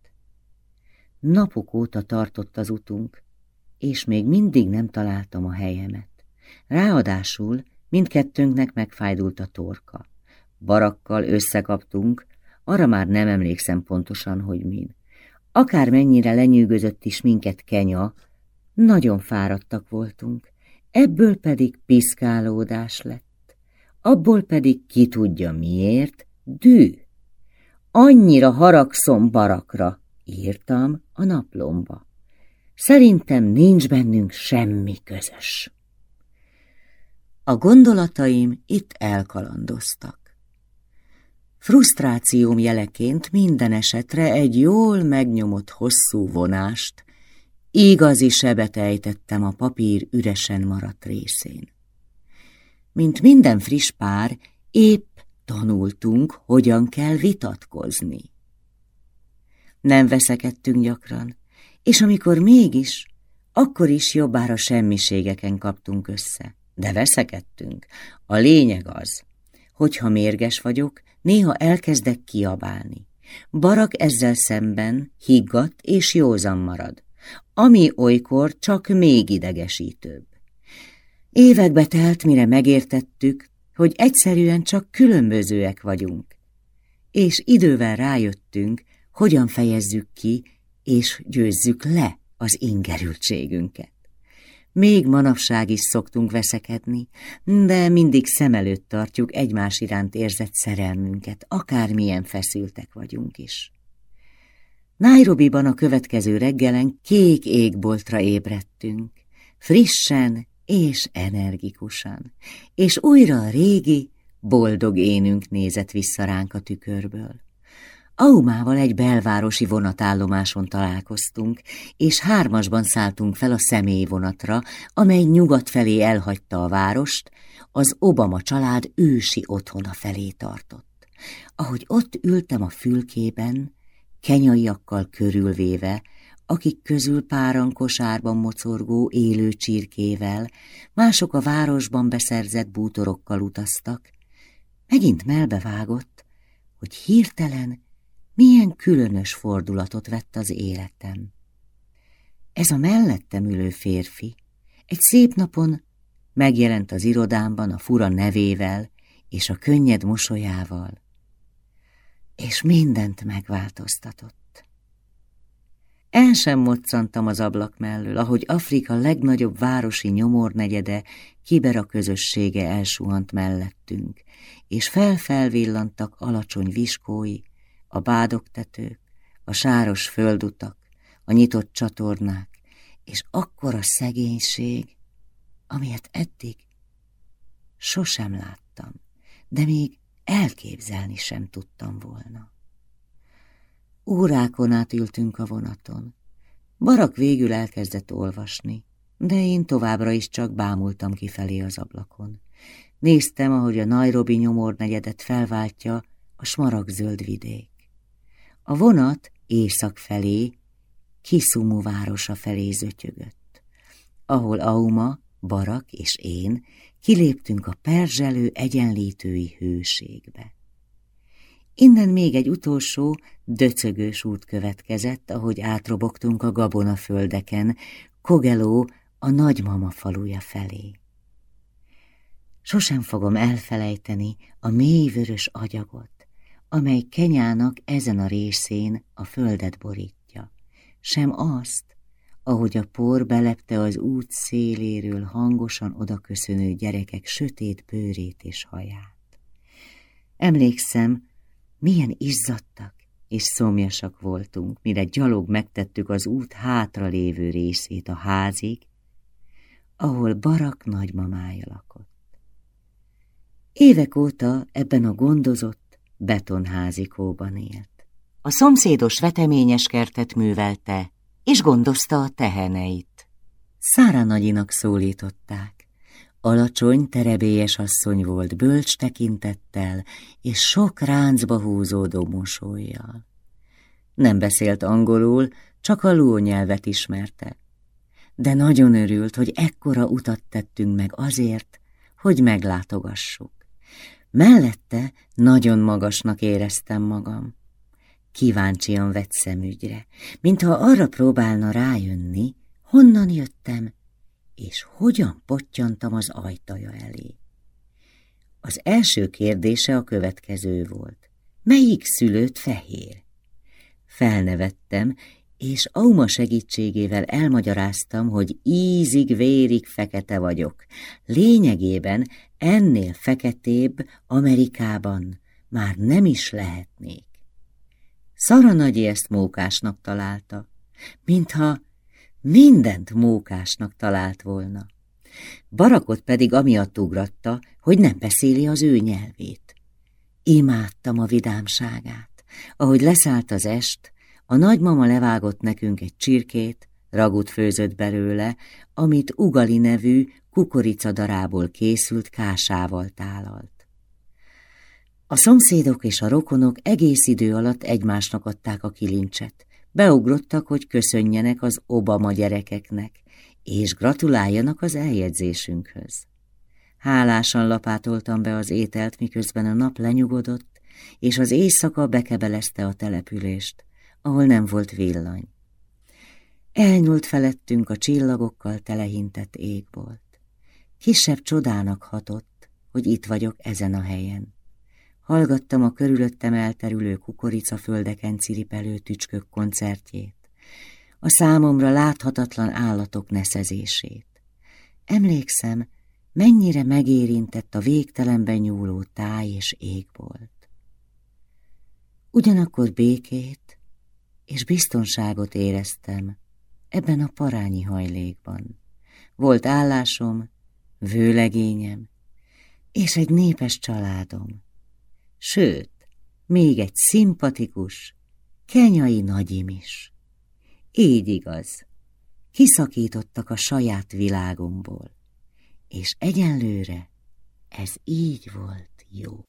Napok óta tartott az utunk, és még mindig nem találtam a helyemet. Ráadásul mindkettőnknek megfájdult a torka. Barakkal összekaptunk, arra már nem emlékszem pontosan, hogy min. Akár mennyire lenyűgözött is minket Kenya, nagyon fáradtak voltunk, ebből pedig piszkálódás lett, abból pedig ki tudja miért, dű. Annyira haragszom barakra, írtam a naplomba. Szerintem nincs bennünk semmi közös. A gondolataim itt elkalandoztak. Frusztrációm jeleként minden esetre egy jól megnyomott hosszú vonást, igazi sebet ejtettem a papír üresen maradt részén. Mint minden friss pár, épp tanultunk, hogyan kell vitatkozni. Nem veszekedtünk gyakran, és amikor mégis, akkor is jobbára semmiségeken kaptunk össze. De veszekedtünk. A lényeg az, hogyha mérges vagyok, néha elkezdek kiabálni. Barak ezzel szemben higgadt és józan marad, ami olykor csak még idegesítőbb. Évekbe telt, mire megértettük, hogy egyszerűen csak különbözőek vagyunk, és idővel rájöttünk, hogyan fejezzük ki és győzzük le az ingerültségünket. Még manapság is szoktunk veszekedni, de mindig szem előtt tartjuk egymás iránt érzett szerelmünket, akármilyen feszültek vagyunk is. Nairobiban a következő reggelen kék égboltra ébredtünk, frissen és energikusan, és újra a régi, boldog énünk nézett vissza ránk a tükörből. Aumával egy belvárosi vonatállomáson találkoztunk, és hármasban szálltunk fel a személyvonatra, amely nyugat felé elhagyta a várost, az Obama család ősi otthona felé tartott. Ahogy ott ültem a fülkében, kenyaiakkal körülvéve, akik közül páran kosárban mocorgó élő csirkével, mások a városban beszerzett bútorokkal utaztak, megint melbevágott, hogy hirtelen milyen különös fordulatot vett az életem. Ez a mellettem ülő férfi egy szép napon megjelent az irodámban a fura nevével és a könnyed mosolyával, és mindent megváltoztatott. El sem moccantam az ablak mellől, ahogy Afrika legnagyobb városi nyomornegyede, Kibera közössége elsuhant mellettünk, és felfelvillantak alacsony viskói, a bádogtetők, a sáros földutak, a nyitott csatornák, és akkora szegénység, amilyet eddig sosem láttam, de még elképzelni sem tudtam volna. Órákon át ültünk a vonaton. Barak végül elkezdett olvasni, de én továbbra is csak bámultam kifelé az ablakon. Néztem, ahogy a Nairobi nyomornegyedet felváltja a smaragzöld vidék. A vonat észak felé, Kisumu városa felé zötyögött, ahol Auma, Barak és én kiléptünk a perzselő egyenlítői hőségbe. Innen még egy utolsó, döcögős út következett, ahogy átrobogtunk a gabonaföldeken, Kogeló a nagymama faluja felé. Sosem fogom elfelejteni a mélyvörös agyagot, amely Kenyának ezen a részén a földet borítja, sem azt, ahogy a por belepte az út széléről hangosan odaköszönő gyerekek sötét bőrét és haját. Emlékszem, milyen izzadtak és szomjasak voltunk, mire gyalog megtettük az út hátra lévő részét a házig, ahol Barak nagymamája lakott. Évek óta ebben a gondozott, betonházikóban élt. A szomszédos veteményes kertet művelte, és gondozta a teheneit. Szára nagyinak szólították. Alacsony, terebélyes asszony volt, bölcs tekintettel, és sok ráncba húzódó mosolyjal. Nem beszélt angolul, csak a lónyelvet ismerte. De nagyon örült, hogy ekkora utat tettünk meg azért, hogy meglátogassuk. Mellette nagyon magasnak éreztem magam. Kíváncsian vett szemügyre, mintha arra próbálna rájönni, honnan jöttem, és hogyan pottyantam az ajtaja elé. Az első kérdése a következő volt. Melyik szülőt fehér? Felnevettem, és Auma segítségével elmagyaráztam, hogy ízig-vérig fekete vagyok. Lényegében ennél feketébb Amerikában már nem is lehetnék. Szara nagyi ezt mókásnak találta, mintha mindent mókásnak talált volna. Barakot pedig amiatt ugratta, hogy nem beszéli az ő nyelvét. Imádtam a vidámságát. Ahogy leszállt az est, a nagymama levágott nekünk egy csirkét, ragut főzött belőle, amit Ugali nevű kukoricadarából készült kásával tálalt. A szomszédok és a rokonok egész idő alatt egymásnak adták a kilincset. Beugrottak, hogy köszönjenek az Obama gyerekeknek, és gratuláljanak az eljegyzésünkhöz. Hálásan lapátoltam be az ételt, miközben a nap lenyugodott, és az éjszaka bekebelezte a települést, ahol nem volt villany. Elnyúlt felettünk a csillagokkal telehintett égbolt. Kisebb csodának hatott, hogy itt vagyok ezen a helyen. Hallgattam a körülöttem elterülő kukoricaföldeken ciripelő tücskök koncertjét, a számomra láthatatlan állatok neszezését. Emlékszem, mennyire megérintett a végtelenben nyúló táj és égbolt. Ugyanakkor békét és biztonságot éreztem ebben a parányi hajlékban. Volt állásom, vőlegényem és egy népes családom sőt, még egy szimpatikus, kenyai nagyim is. Így igaz, kiszakítottak a saját világomból, és egyenlőre ez így volt jó.